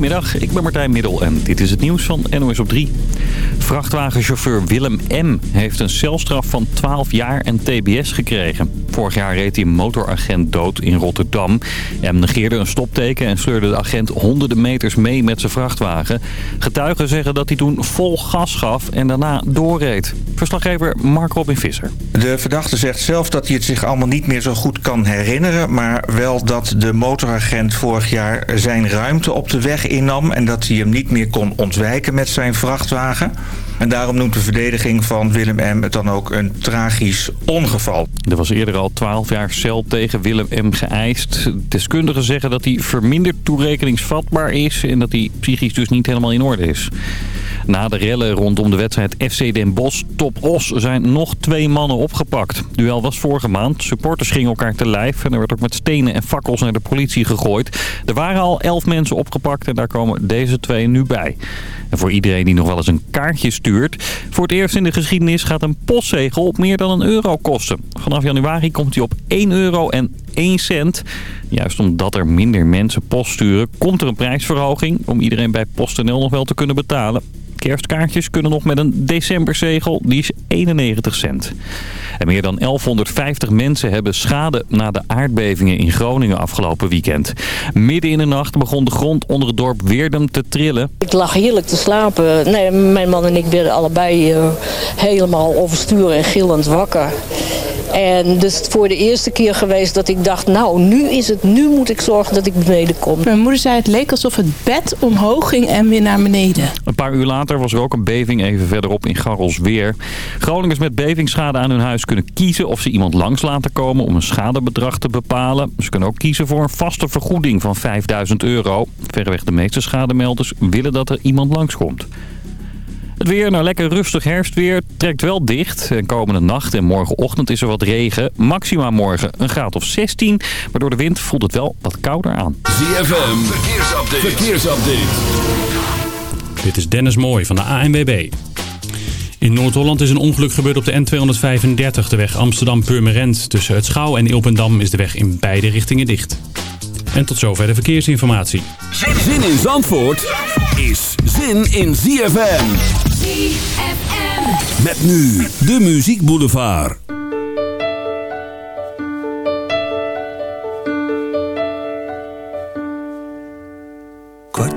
Goedemiddag, ik ben Martijn Middel en dit is het nieuws van NOS op 3. Vrachtwagenchauffeur Willem M. heeft een celstraf van 12 jaar en tbs gekregen. Vorig jaar reed hij een motoragent dood in Rotterdam. M negeerde een stopteken en sleurde de agent honderden meters mee met zijn vrachtwagen. Getuigen zeggen dat hij toen vol gas gaf en daarna doorreed. Verslaggever Mark Robin Visser. De verdachte zegt zelf dat hij het zich allemaal niet meer zo goed kan herinneren... maar wel dat de motoragent vorig jaar zijn ruimte op de weg innam... en dat hij hem niet meer kon ontwijken met zijn vrachtwagen. En daarom noemt de verdediging van Willem M. het dan ook een tragisch ongeval. Er was eerder al 12 jaar cel tegen Willem M. geëist. Deskundigen zeggen dat hij verminderd toerekeningsvatbaar is... en dat hij psychisch dus niet helemaal in orde is. Na de rellen rondom de wedstrijd FC Den Bosch Top Os zijn nog twee mannen opgepakt. Duel was vorige maand. Supporters gingen elkaar te lijf en er werd ook met stenen en fakkels naar de politie gegooid. Er waren al elf mensen opgepakt en daar komen deze twee nu bij. En voor iedereen die nog wel eens een kaartje stuurt... voor het eerst in de geschiedenis gaat een postzegel op meer dan een euro kosten. Vanaf januari komt hij op 1 euro en 1 cent. Juist omdat er minder mensen post sturen, komt er een prijsverhoging... om iedereen bij PostNL nog wel te kunnen betalen. Kerstkaartjes kunnen nog met een decemberzegel, die is 91 cent. En meer dan 1150 mensen hebben schade na de aardbevingen in Groningen afgelopen weekend. Midden in de nacht begon de grond onder het dorp Weerdum te trillen. Ik lag heerlijk te slapen. Nee, mijn man en ik werden allebei uh, helemaal overstuur en gillend wakker. En dus voor de eerste keer geweest dat ik dacht, nou, nu is het, nu moet ik zorgen dat ik beneden kom. Mijn moeder zei het leek alsof het bed omhoog ging en weer naar beneden. Een paar uur later was er ook een beving even verderop in Garrelsweer. Groningers met bevingsschade aan hun huis kunnen kiezen of ze iemand langs laten komen om een schadebedrag te bepalen. Ze kunnen ook kiezen voor een vaste vergoeding van 5000 euro. Verreweg de meeste schademelders willen dat er iemand langskomt. Het weer, nou lekker rustig herfstweer, trekt wel dicht. En komende nacht en morgenochtend is er wat regen. Maxima morgen een graad of 16. Maar door de wind voelt het wel wat kouder aan. ZFM, verkeersupdate. verkeersupdate. Dit is Dennis Mooij van de ANWB. In Noord-Holland is een ongeluk gebeurd op de N235, de weg Amsterdam-Purmerend. Tussen het Schouw en Ilpendam is de weg in beide richtingen dicht. En tot zover de verkeersinformatie. Zin in Zandvoort is zin in ZFM. ZFM. Met nu de Muziek Boulevard.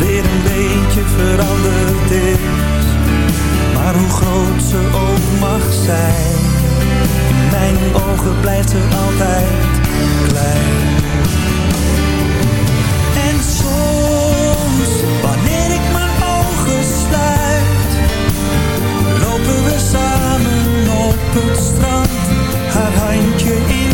weer een beetje veranderd is. Maar hoe groot ze ook mag zijn, in mijn ogen blijft ze altijd klein. En soms, wanneer ik mijn ogen sluit, lopen we samen op het strand, haar handje in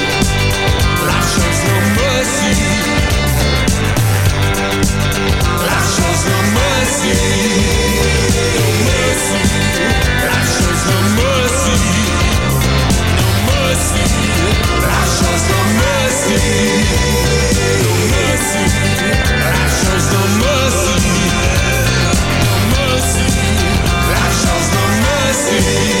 see.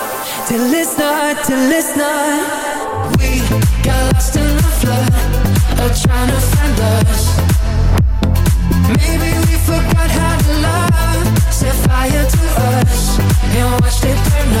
Till it's not, till it's not. We got lost in the flood Of trying to find us. Maybe we forgot how to love. Set fire to us And watched it burn up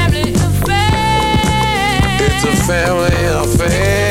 family affair